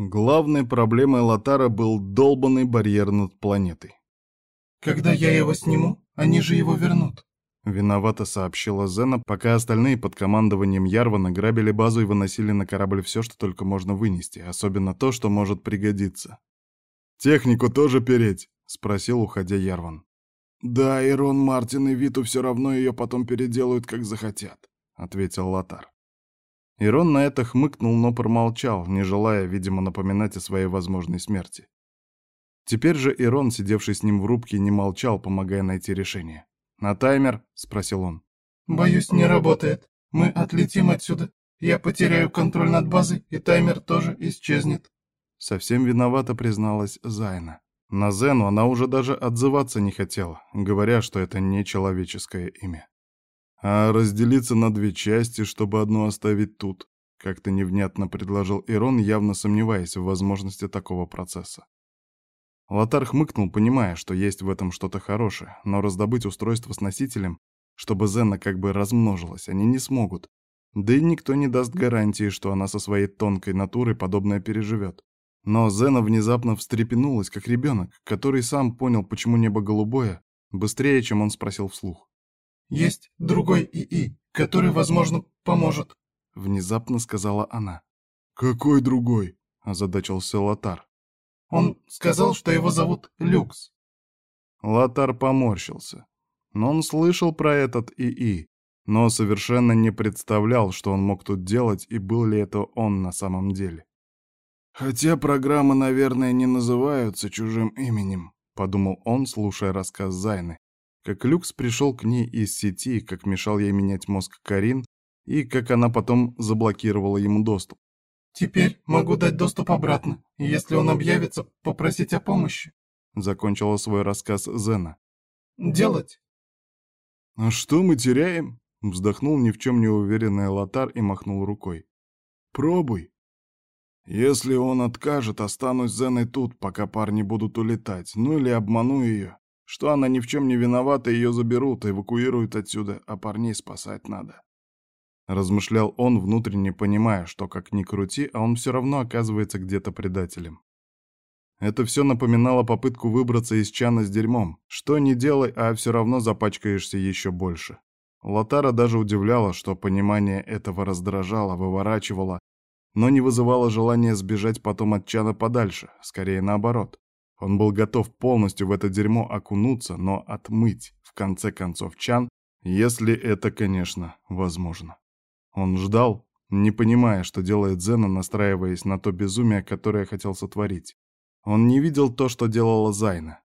Главной проблемой Лотара был долбанный барьер над планетой. «Когда я его сниму, они же его вернут», — виновато сообщила Зена, пока остальные под командованием Ярвана грабили базу и выносили на корабль все, что только можно вынести, особенно то, что может пригодиться. «Технику тоже переть?» — спросил, уходя Ярван. «Да, Ирон, Мартин и Виту все равно ее потом переделают, как захотят», — ответил Лотар. Ирон на это хмыкнул, но промолчал, не желая, видимо, напоминать о своей возможной смерти. Теперь же Ирон, сидевший с ним в рубке, не молчал, помогая найти решение. «На таймер?» — спросил он. «Боюсь, не работает. Мы отлетим отсюда. Я потеряю контроль над базой, и таймер тоже исчезнет». Совсем виновата призналась Зайна. На Зену она уже даже отзываться не хотела, говоря, что это не человеческое имя. А разделиться на две части, чтобы одну оставить тут, как-то невнятно предложил Ирон, явно сомневаясь в возможности такого процесса. Лотар хмыкнул, понимая, что есть в этом что-то хорошее, но раздобыть устройство с носителем, чтобы Зена как бы размножилась, они не смогут. Да и никто не даст гарантии, что она со своей тонкой натурой подобное переживет. Но Зена внезапно встрепенулась, как ребенок, который сам понял, почему небо голубое, быстрее, чем он спросил вслух. «Есть другой ИИ, который, возможно, поможет», — внезапно сказала она. «Какой другой?» — озадачился Лотар. «Он сказал, что его зовут Люкс». Лотар поморщился. Но он слышал про этот ИИ, но совершенно не представлял, что он мог тут делать и был ли это он на самом деле. «Хотя программы, наверное, не называются чужим именем», — подумал он, слушая рассказ Зайны. Как Люкс пришел к ней из сети, как мешал ей менять мозг Карин, и как она потом заблокировала ему доступ. «Теперь могу дать доступ обратно, и если он объявится, попросить о помощи», — закончила свой рассказ Зена. «Делать». «А что мы теряем?» — вздохнул ни в чем не уверенный Лотар и махнул рукой. «Пробуй». Если он откажет, останусь Зеной тут, пока парни будут улетать, ну или обману ее. Что она ни в чем не виновата, ее заберут, эвакуируют отсюда, а парней спасать надо. Размышлял он, внутренне понимая, что как ни крути, а он все равно оказывается где-то предателем. Это все напоминало попытку выбраться из чана с дерьмом. Что не делай, а все равно запачкаешься еще больше. Лотара даже удивляла, что понимание этого раздражало, выворачивало, но не вызывало желания сбежать потом от Чана подальше, скорее наоборот. Он был готов полностью в это дерьмо окунуться, но отмыть, в конце концов, Чан, если это, конечно, возможно. Он ждал, не понимая, что делает Зена, настраиваясь на то безумие, которое хотел сотворить. Он не видел то, что делала Зайна.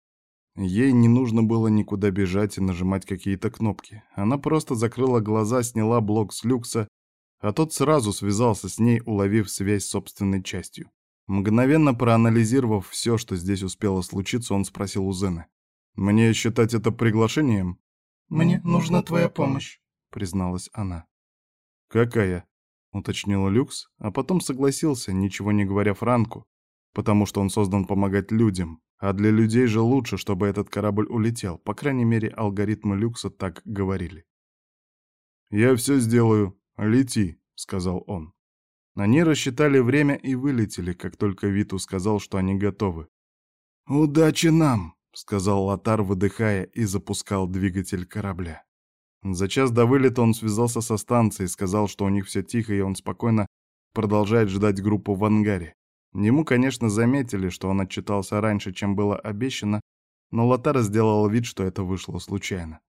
Ей не нужно было никуда бежать и нажимать какие-то кнопки. Она просто закрыла глаза, сняла блок с люкса а тот сразу связался с ней, уловив связь с собственной частью. Мгновенно проанализировав все, что здесь успело случиться, он спросил у Зены. «Мне считать это приглашением?» «Мне нужна твоя помощь», — призналась она. «Какая?» — уточнил Люкс, а потом согласился, ничего не говоря Франку, потому что он создан помогать людям, а для людей же лучше, чтобы этот корабль улетел, по крайней мере, алгоритмы Люкса так говорили. «Я все сделаю», «Лети», — сказал он. Они рассчитали время и вылетели, как только Виту сказал, что они готовы. «Удачи нам», — сказал Лотар, выдыхая, и запускал двигатель корабля. За час до вылета он связался со станцией, сказал, что у них все тихо, и он спокойно продолжает ждать группу в ангаре. Ему, конечно, заметили, что он отчитался раньше, чем было обещано, но Лотар сделал вид, что это вышло случайно.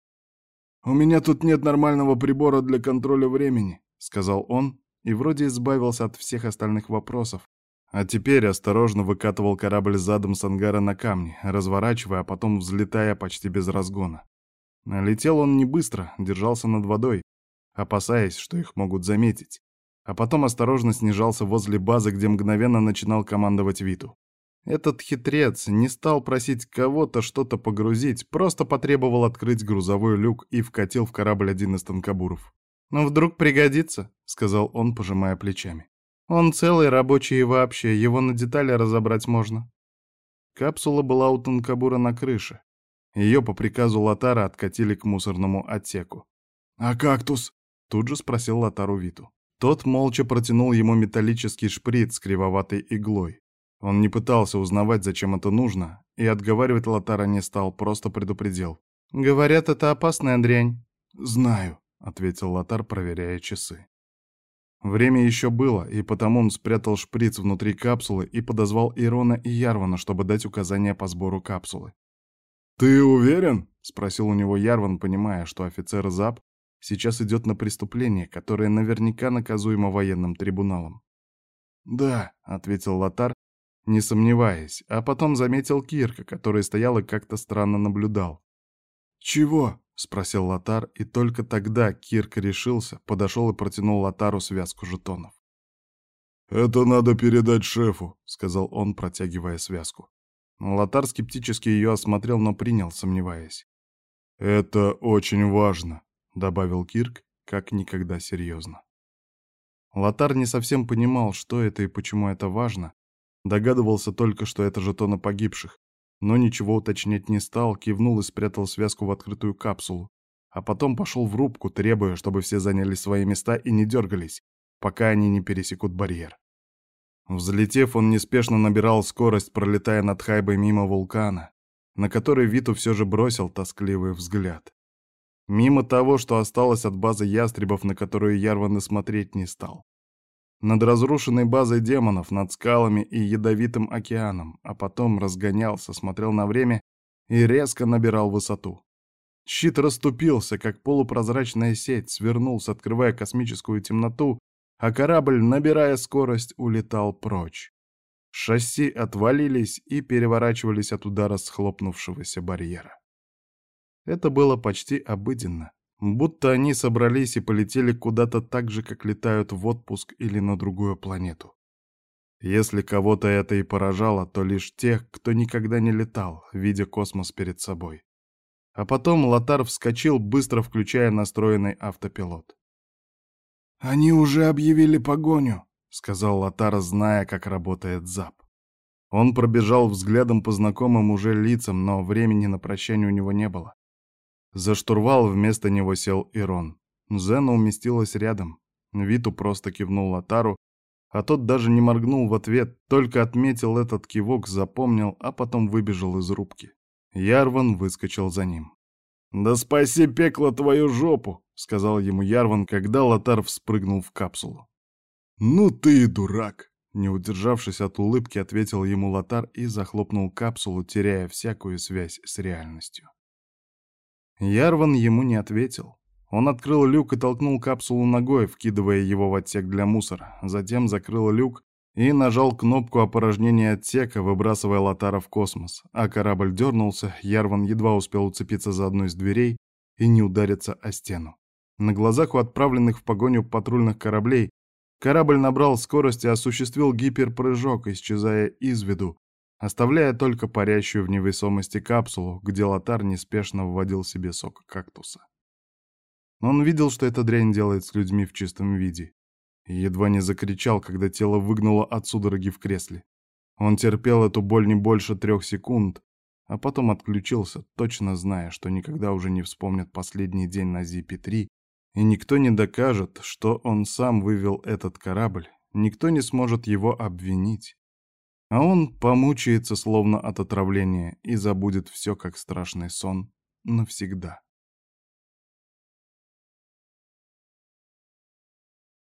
«У меня тут нет нормального прибора для контроля времени», — сказал он, и вроде избавился от всех остальных вопросов. А теперь осторожно выкатывал корабль задом с ангара на камни, разворачивая, а потом взлетая почти без разгона. Летел он не быстро, держался над водой, опасаясь, что их могут заметить, а потом осторожно снижался возле базы, где мгновенно начинал командовать Виту. Этот хитрец не стал просить кого-то что-то погрузить, просто потребовал открыть грузовой люк и вкатил в корабль один из танкобуров. «Ну, вдруг пригодится», — сказал он, пожимая плечами. «Он целый, рабочий и вообще, его на детали разобрать можно». Капсула была у танкобура на крыше. Ее по приказу Латара откатили к мусорному отсеку. «А кактус?» — тут же спросил Латару Виту. Тот молча протянул ему металлический шприц с кривоватой иглой. Он не пытался узнавать, зачем это нужно, и отговаривать Лотара не стал, просто предупредил. «Говорят, это опасная дрянь». «Знаю», — ответил Лотар, проверяя часы. Время еще было, и потому он спрятал шприц внутри капсулы и подозвал Ирона и Ярвана, чтобы дать указания по сбору капсулы. «Ты уверен?» — спросил у него Ярван, понимая, что офицер ЗАП сейчас идет на преступление, которое наверняка наказуемо военным трибуналом. «Да», — ответил Лотар, не сомневаясь, а потом заметил Кирка, который стоял и как-то странно наблюдал. «Чего?» — спросил Лотар, и только тогда Кирк решился, подошел и протянул Лотару связку жетонов. «Это надо передать шефу», — сказал он, протягивая связку. Лотар скептически ее осмотрел, но принял, сомневаясь. «Это очень важно», — добавил Кирк, как никогда серьезно. Лотар не совсем понимал, что это и почему это важно, Догадывался только, что это жетоны погибших, но ничего уточнять не стал, кивнул и спрятал связку в открытую капсулу, а потом пошел в рубку, требуя, чтобы все заняли свои места и не дергались, пока они не пересекут барьер. Взлетев, он неспешно набирал скорость, пролетая над хайбой мимо вулкана, на который Виту все же бросил тоскливый взгляд. Мимо того, что осталось от базы ястребов, на которую Ярван и смотреть не стал над разрушенной базой демонов, над скалами и ядовитым океаном, а потом разгонялся, смотрел на время и резко набирал высоту. Щит расступился, как полупрозрачная сеть, свернулся, открывая космическую темноту, а корабль, набирая скорость, улетал прочь. Шасси отвалились и переворачивались от удара схлопнувшегося барьера. Это было почти обыденно. Будто они собрались и полетели куда-то так же, как летают в отпуск или на другую планету. Если кого-то это и поражало, то лишь тех, кто никогда не летал, видя космос перед собой. А потом Лотар вскочил, быстро включая настроенный автопилот. «Они уже объявили погоню», — сказал Лотар, зная, как работает ЗАП. Он пробежал взглядом по знакомым уже лицам, но времени на прощание у него не было. За штурвал вместо него сел Ирон. Зена уместилась рядом. Виту просто кивнул Латару, а тот даже не моргнул в ответ, только отметил этот кивок, запомнил, а потом выбежал из рубки. Ярван выскочил за ним. «Да спаси пекло твою жопу!» — сказал ему Ярван, когда Латар вспрыгнул в капсулу. «Ну ты и дурак!» — не удержавшись от улыбки, ответил ему Латар и захлопнул капсулу, теряя всякую связь с реальностью. Ярван ему не ответил. Он открыл люк и толкнул капсулу ногой, вкидывая его в отсек для мусора. Затем закрыл люк и нажал кнопку опорожнения отсека, выбрасывая Лотара в космос. А корабль дернулся, Ярван едва успел уцепиться за одну из дверей и не удариться о стену. На глазах у отправленных в погоню патрульных кораблей корабль набрал скорость и осуществил гиперпрыжок, исчезая из виду, оставляя только парящую в невесомости капсулу, где Лотар неспешно вводил себе сок кактуса. Он видел, что эта дрянь делает с людьми в чистом виде, и едва не закричал, когда тело выгнуло от судороги в кресле. Он терпел эту боль не больше трех секунд, а потом отключился, точно зная, что никогда уже не вспомнит последний день на Зипи-3, и никто не докажет, что он сам вывел этот корабль, никто не сможет его обвинить. А он помучается словно от отравления и забудет все как страшный сон навсегда.